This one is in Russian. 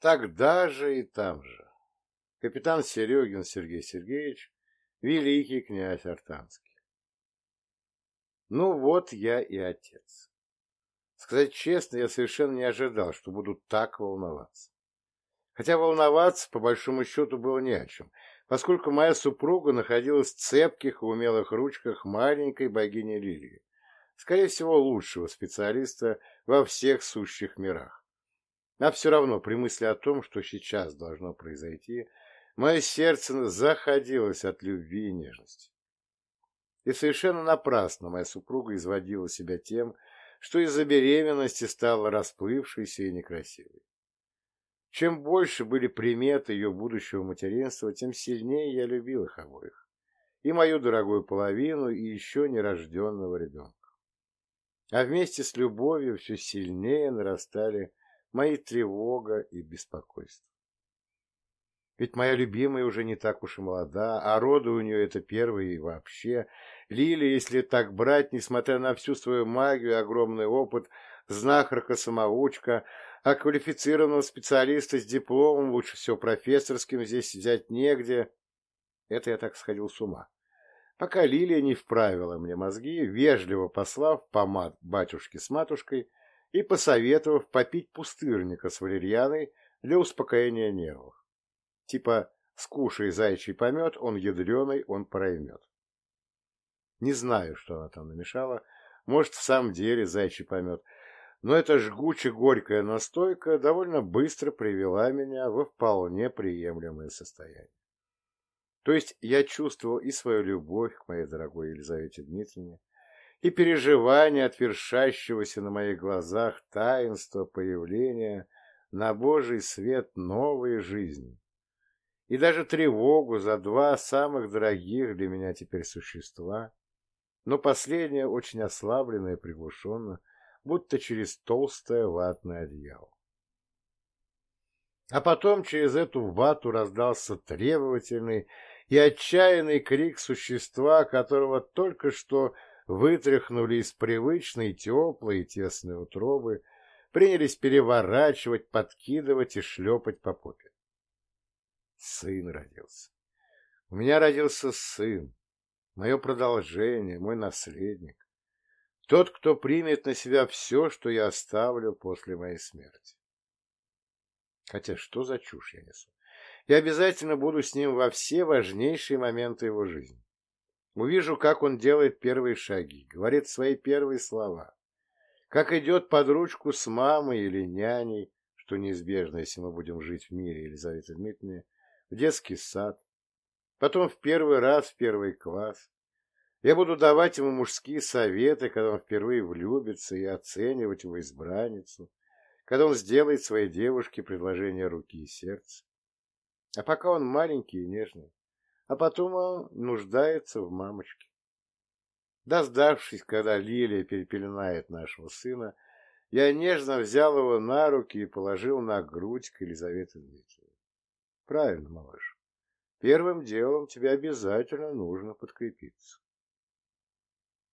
Тогда же и там же. Капитан Серегин Сергей Сергеевич, великий князь Артанский. Ну вот я и отец. Сказать честно, я совершенно не ожидал, что буду так волноваться. Хотя волноваться, по большому счету, было не о чем, поскольку моя супруга находилась в цепких и умелых ручках маленькой богини Лилии, скорее всего, лучшего специалиста во всех сущих мирах. А все равно, при мысли о том, что сейчас должно произойти, мое сердце заходилось от любви и нежности. И совершенно напрасно моя супруга изводила себя тем, что из-за беременности стала расплывшейся и некрасивой. Чем больше были приметы ее будущего материнства, тем сильнее я любил их обоих. И мою дорогую половину, и еще нерожденного ребенка. А вместе с любовью все сильнее нарастали мои тревога и беспокойство. Ведь моя любимая уже не так уж и молода, а роды у нее это первые и вообще. Лилия, если так брать, несмотря на всю свою магию и огромный опыт, знахарка-самоучка, а квалифицированного специалиста с дипломом, лучше всего профессорским, здесь взять негде. Это я так сходил с ума. Пока Лилия не вправила мне мозги, вежливо послав помад батюшке с матушкой и посоветовав попить пустырника с валерьяной для успокоения нервов. Типа «скушай зайчий помет, он ядреный, он проймет». Не знаю, что она там намешала, может, в самом деле зайчий помет, но эта жгуче-горькая настойка довольно быстро привела меня во вполне приемлемое состояние. То есть я чувствовал и свою любовь к моей дорогой Елизавете Дмитриевне, и переживание от вершащегося на моих глазах таинства появления на Божий свет новой жизни, и даже тревогу за два самых дорогих для меня теперь существа, но последнее очень ослаблено и приглушенно, будто через толстое ватное одеяло. А потом через эту вату раздался требовательный и отчаянный крик существа, которого только что вытряхнули из привычной теплой и тесной утробы, принялись переворачивать, подкидывать и шлепать по попе. Сын родился. У меня родился сын, мое продолжение, мой наследник. Тот, кто примет на себя все, что я оставлю после моей смерти. Хотя что за чушь я несу? Я обязательно буду с ним во все важнейшие моменты его жизни. Увижу, как он делает первые шаги, говорит свои первые слова, как идет под ручку с мамой или няней, что неизбежно, если мы будем жить в мире Елизаветы Дмитриевны, в детский сад, потом в первый раз в первый класс. Я буду давать ему мужские советы, когда он впервые влюбится, и оценивать его избранницу, когда он сделает своей девушке предложение руки и сердца. А пока он маленький и нежный, а потом нуждается в мамочке. Дождавшись, когда Лилия перепеленает нашего сына, я нежно взял его на руки и положил на грудь к Елизавете Дмитриевне. Правильно, малыш. Первым делом тебе обязательно нужно подкрепиться.